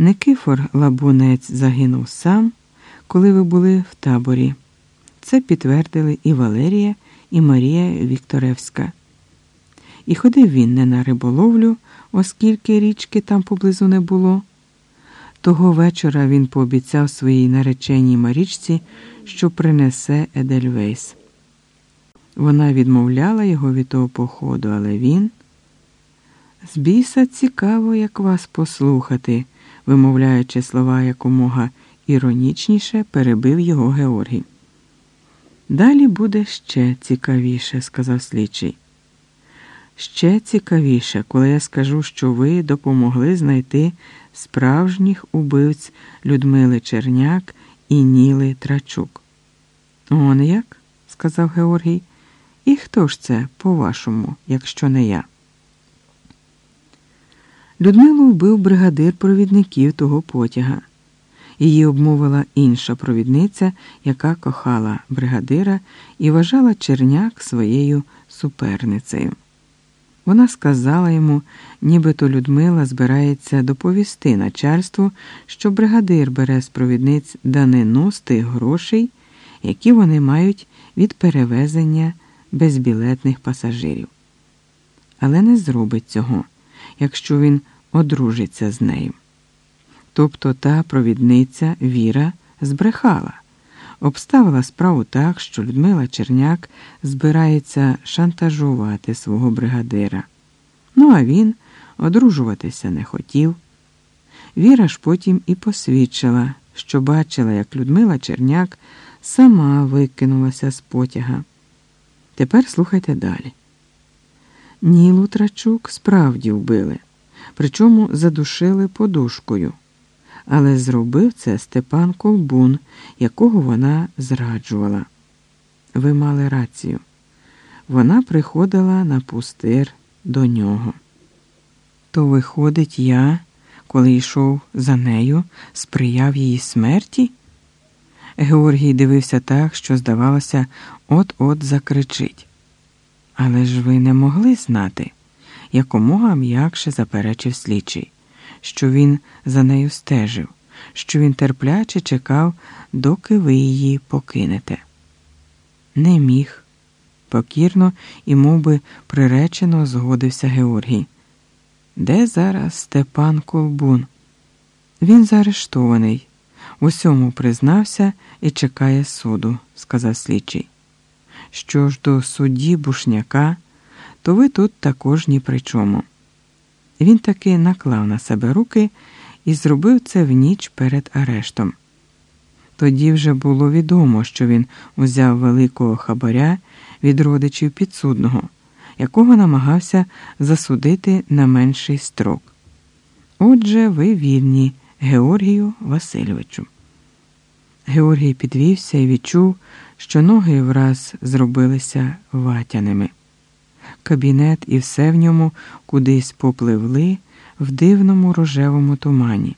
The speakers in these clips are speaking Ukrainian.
Никифор Лабунець загинув сам, коли ви були в таборі. Це підтвердили і Валерія, і Марія Вікторевська. І ходив він не на риболовлю, оскільки річки там поблизу не було. Того вечора він пообіцяв своїй нареченій Марічці, що принесе Едельвейс. Вона відмовляла його від того походу, але він. З біса цікаво, як вас послухати, вимовляючи слова якомога іронічніше, перебив його Георгій. Далі буде ще цікавіше, сказав слідчий. Ще цікавіше, коли я скажу, що ви допомогли знайти справжніх убивць Людмили Черняк і Ніли Трачук. Он як? сказав Георгій. І хто ж це, по-вашому, якщо не я? Людмилу вбив бригадир провідників того потяга. Її обмовила інша провідниця, яка кохала бригадира і вважала черняк своєю суперницею. Вона сказала йому, нібито Людмила збирається доповісти начальству, що бригадир бере з провідниць данину з тих грошей, які вони мають від перевезення безбілетних пасажирів. Але не зробить цього, якщо він одружиться з нею. Тобто та провідниця Віра збрехала, обставила справу так, що Людмила Черняк збирається шантажувати свого бригадира. Ну а він одружуватися не хотів. Віра ж потім і посвідчила, що бачила, як Людмила Черняк сама викинулася з потяга. Тепер слухайте далі. Нілу Трачук справді вбили, причому задушили подушкою. Але зробив це Степан Колбун, якого вона зраджувала. Ви мали рацію. Вона приходила на пустир до нього. То, виходить, я, коли йшов за нею, сприяв її смерті? Георгій дивився так, що, здавалося, от-от закричить. Але ж ви не могли знати, якомога м'якше заперечив слідчий, що він за нею стежив, що він терпляче чекав, доки ви її покинете. Не міг. Покірно і мов би, приречено згодився Георгій. Де зараз Степан Колбун? Він заарештований. Усьому признався і чекає суду, сказав слідчий. Що ж до судді Бушняка, то ви тут також ні при чому. Він таки наклав на себе руки і зробив це в ніч перед арештом. Тоді вже було відомо, що він узяв великого хабаря від родичів підсудного, якого намагався засудити на менший строк. Отже, ви вільні, Георгію Васильовичу. Георгій підвівся і відчув, що ноги враз зробилися ватяними. Кабінет і все в ньому кудись попливли в дивному рожевому тумані.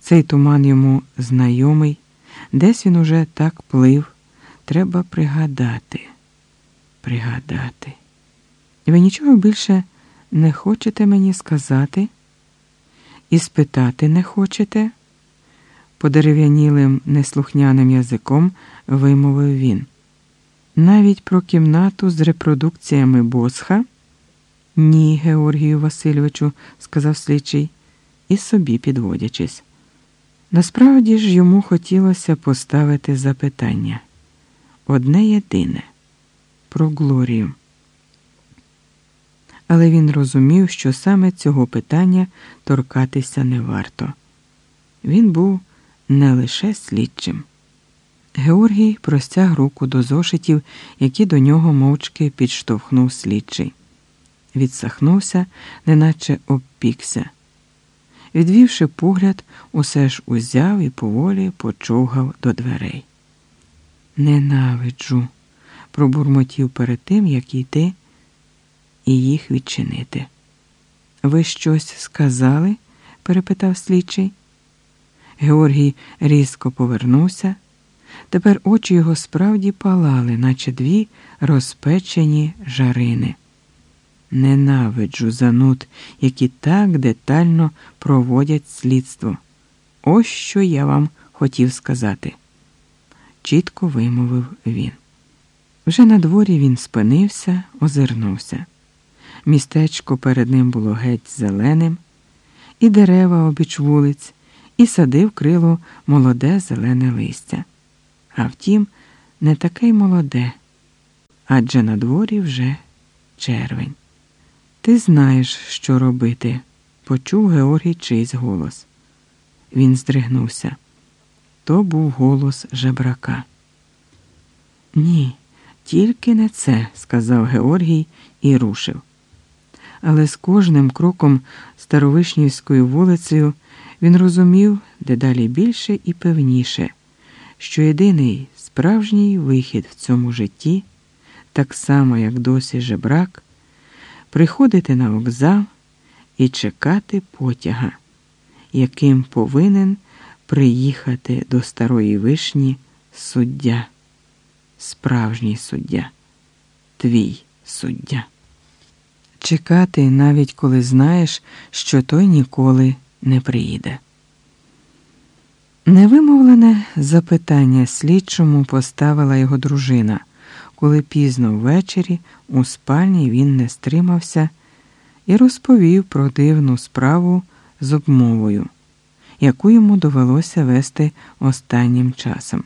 Цей туман йому знайомий, десь він уже так плив. Треба пригадати, пригадати. Ви нічого більше не хочете мені сказати? І спитати не хочете? Подерев'янілим неслухняним язиком вимовив він. Навіть про кімнату з репродукціями босха? Ні, Георгію Васильовичу, сказав слідчий, і собі підводячись. Насправді ж йому хотілося поставити запитання одне єдине про Глорію. Але він розумів, що саме цього питання торкатися не варто. Він був не лише слідчим. Георгій простяг руку до зошитів, які до нього мовчки підштовхнув слідчий. Відсахнувся, неначе обпікся. Відвівши погляд, усе ж узяв і поволі почовгав до дверей. Ненавиджу, пробурмотів перед тим, як йти і їх відчинити. Ви щось сказали? перепитав слідчий. Георгій різко повернувся. Тепер очі його справді палали, наче дві розпечені жарини. Ненавиджу зануд, які так детально проводять слідство. Ось що я вам хотів сказати, чітко вимовив він. Вже на дворі він спинився, озирнувся. Містечко перед ним було геть зеленим, і дерева обіч вулиць, і сади вкрило молоде зелене листя. А втім, не таке й молоде, адже на дворі вже червень. Ти знаєш, що робити, почув Георгій чийсь голос. Він здригнувся. То був голос жебрака. Ні, тільки не це, сказав Георгій і рушив. Але з кожним кроком Старовишнівською вулицею він розумів дедалі більше і певніше, що єдиний справжній вихід в цьому житті, так само, як досі жебрак, приходити на вокзал і чекати потяга, яким повинен приїхати до старої вишні суддя, справжній суддя, твій суддя. Чекати, навіть коли знаєш, що той ніколи не приїде. Невимовлене запитання слідчому поставила його дружина, коли пізно ввечері у спальні він не стримався і розповів про дивну справу з обмовою, яку йому довелося вести останнім часом.